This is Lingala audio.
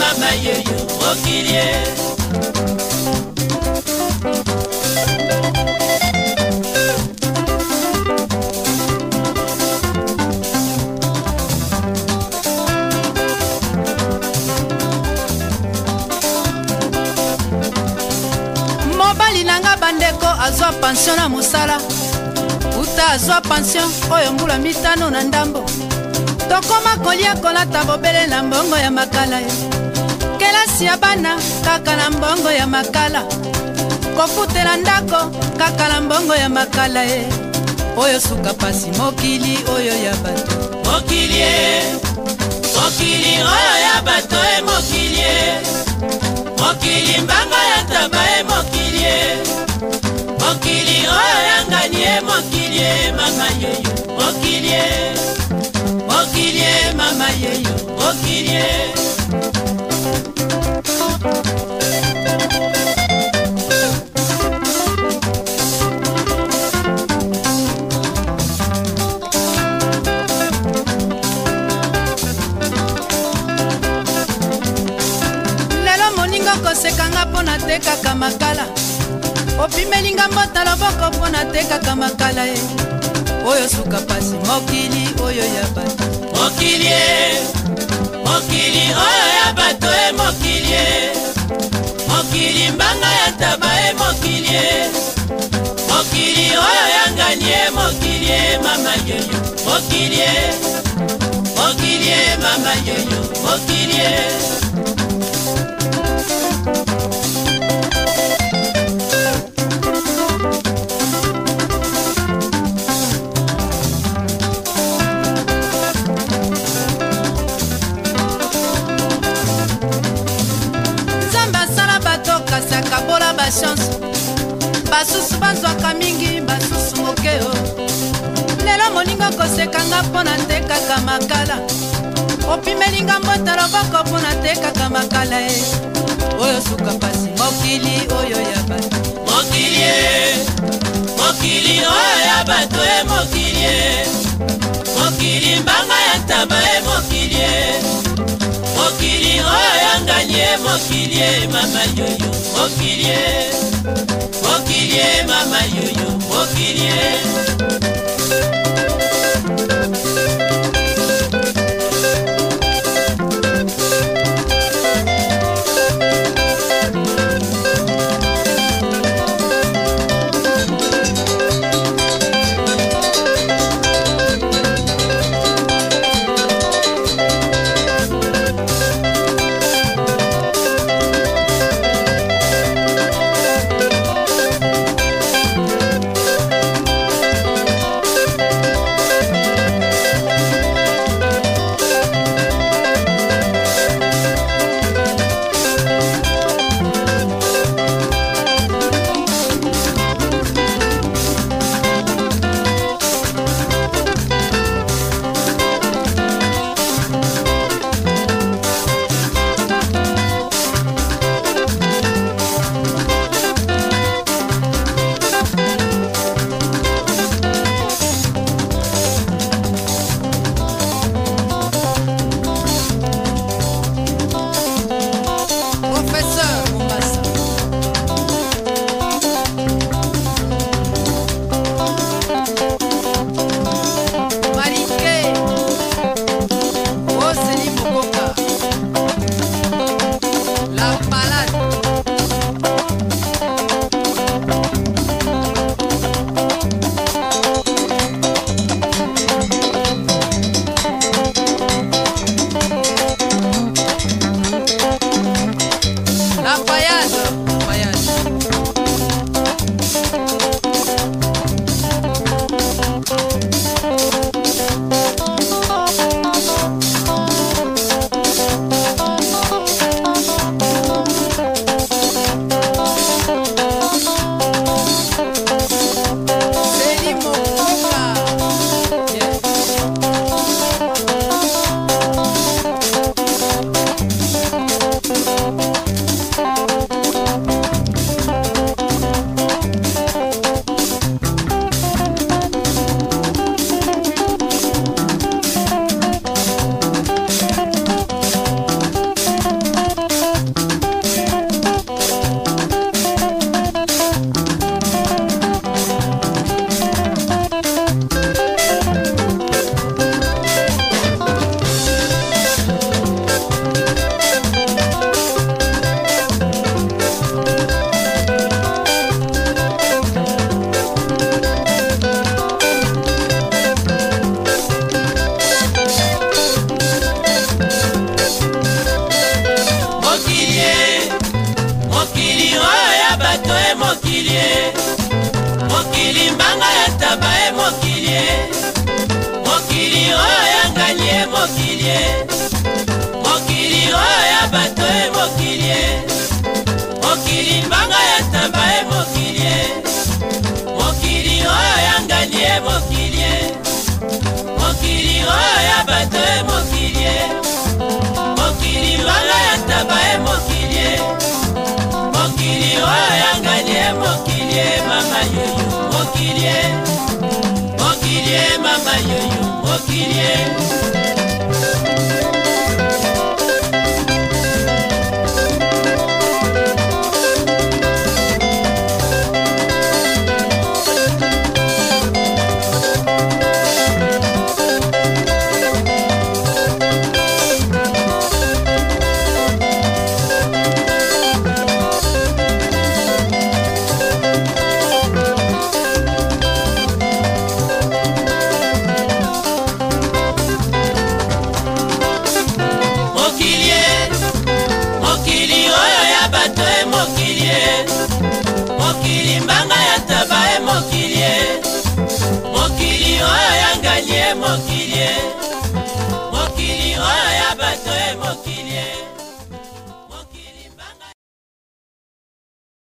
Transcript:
mama yoyo mokili ye mobali na nga bandeko azwa pansio na mosala uta azwa pansio oyo mbula mitano na ndambo tokoma kolia kolata bobele na mbongo ya makala yo kelasi ya bana kaka na mbongo ya makala kofutela ndako kaka na mbongo ya makala ye oyo suka pasi mokili oyo ya bato mokili ye mokili oyo ya bato e mokili ye mokili mbanga ya taba e mokili ye mokili oyo ya ngani e mokili ye mama yeyo mokili ye mokili ye mama yeyo mokili ye tekaka makala opimelinga mbota loboko mpo natekaka makala ye oyo suka pasi mokili oyo ya bato mokili e mokili oyo ya bato e mokili e mokili mbanga ya taba e mokili e mokili oyo ya ngani e mokili e mama jojo mokili e mokili e mama jojo mokili e okosekanga mpo na tekaka makala opimelinga mbota loboko mpo na tekaka makala e oyo suka mpasi mokili oyo ya bato mokili e mokili oyo ya bato e mokili e mokili mbanga ya ntaba e mokili e mokili oyo ya ngani e mokili e mama yoyo mokili e mokili e mama yoyo mokili e mokili e mokili oyo ya bato e mokili e mokili mbanga ya taba e mokili e mokili oyo ya ngani e mokili e mokili oyo ya bato e mokili e bae mokili, mokili oyo yangalie mokili, mama yoyo mokili, mokili, mama yoyo mokili. mokili mbanga ya taba ye mokili ye mokili oyo yangani ye mokili